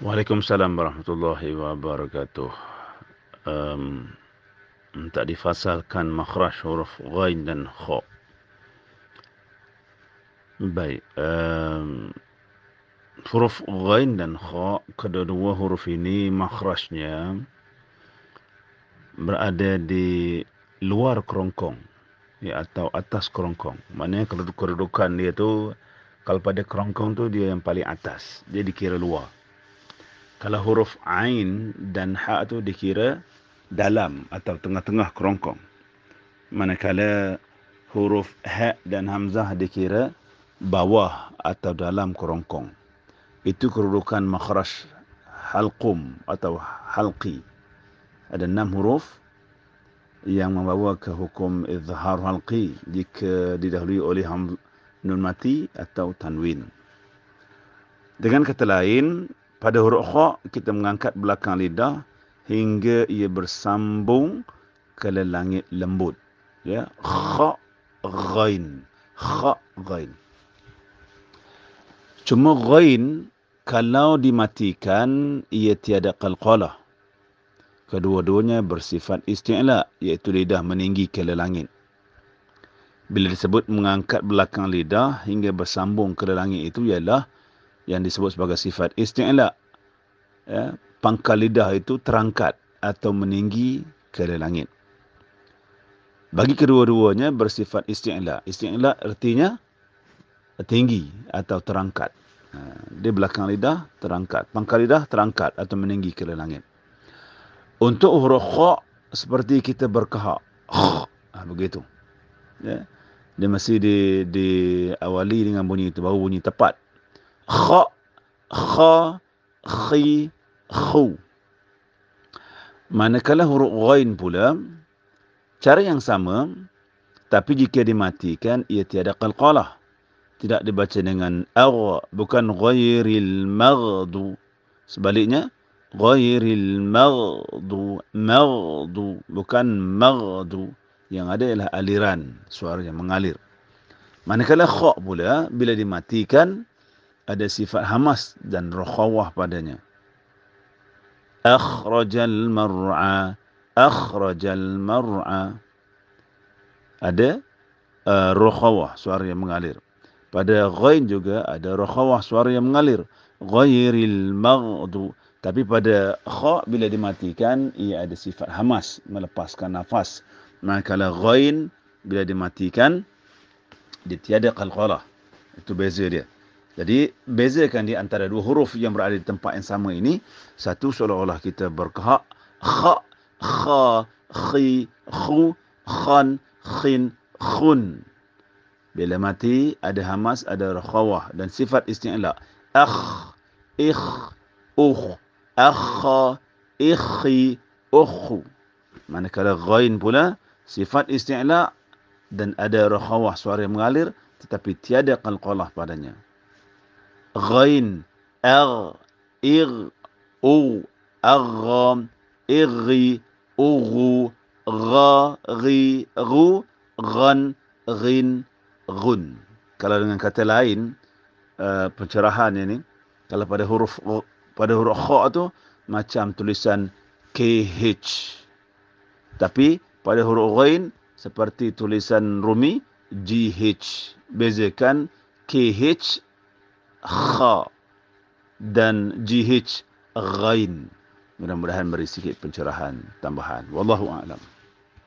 Waalaikumsalam warahmatullahi wabarakatuh. Um, tak difasalkan makhraj huruf ghain dan kha. Baik. Um, huruf ghain dan kha, kedua-dua huruf ini makhrajnya berada di luar kerongkong ya, atau atas kerongkong. Maknanya kedudukan dia tu kalau pada kerongkong tu dia yang paling atas. Dia dikira luar. Kalau huruf ain dan ha tu dikira dalam atau tengah-tengah kerongkong. Manakala huruf ha dan hamzah dikira bawah atau dalam kerongkong. Itu kedudukan makhraj halqum atau halqi. Ada enam huruf yang membawa ke hukum izhar halqi jika didahului oleh nun mati atau tanwin. Dengan kata lain, pada huruf kha kita mengangkat belakang lidah hingga ia bersambung ke langit lembut. Ya, kha ghain. Kha ghain. Cuma ghain kalau dimatikan ia tiada qalqalah. Kedua-duanya bersifat isti'la iaitu lidah meninggi ke langit. Bila disebut mengangkat belakang lidah hingga bersambung ke langit itu ialah yang disebut sebagai sifat isti'la. Ya, pangkal lidah itu terangkat atau meninggi ke langit. Bagi kedua-duanya bersifat isti'la. Isti'la artinya tinggi atau terangkat. Ha, di belakang lidah terangkat. Pangkal lidah terangkat atau meninggi ke langit. Untuk huruf kha seperti kita berkahak. Ha, begitu. Ya. Dia masih di, di dengan bunyi itu. Baru bunyi tepat kha kha khi khu. Manakala huruf ghain pula cara yang sama tapi jika dimatikan ia tiada qalqalah. Tidak dibaca dengan agh bukan ghairil maghdu. Sebaliknya ghairil maghdu maghdu bukan maghdu. Yang ada ialah aliran suara yang mengalir. Manakala kha pula bila dimatikan ada sifat hamas dan rokhawah padanya. Akhrajal mar'a. Akhrajal mar'a. Ada uh, rokhawah, suara yang mengalir. Pada ghain juga ada rokhawah, suara yang mengalir. Ghairil maghdu. Tapi pada kha bila dimatikan, ia ada sifat hamas, melepaskan nafas. Maka kalau ghain bila dimatikan, dia tiada qalqalah. Itu beza dia. Jadi bezakan di antara dua huruf yang berada di tempat yang sama ini. Satu seolah-olah kita berkehak. Kha, kha, khi, khu, khan, khin, khun. Bila mati ada hamas, ada rakhawah dan sifat isti'la. Akh, ikh, ukh, akha, ikhi, ukhu. Manakala ghain pula sifat isti'la dan ada rakhawah suara yang mengalir tetapi tiada qalqalah padanya ghain ar ir u agham irri ugu gha ri ru ghan rin gun kalau dengan kata lain uh, pencerahan ini kalau pada huruf pada huruf kha tu macam tulisan kh tapi pada huruf ghain seperti tulisan rumi gh bezakan kh kha dan gh ghain. Mudah-mudahan beri sedikit pencerahan tambahan. Wallahu a'lam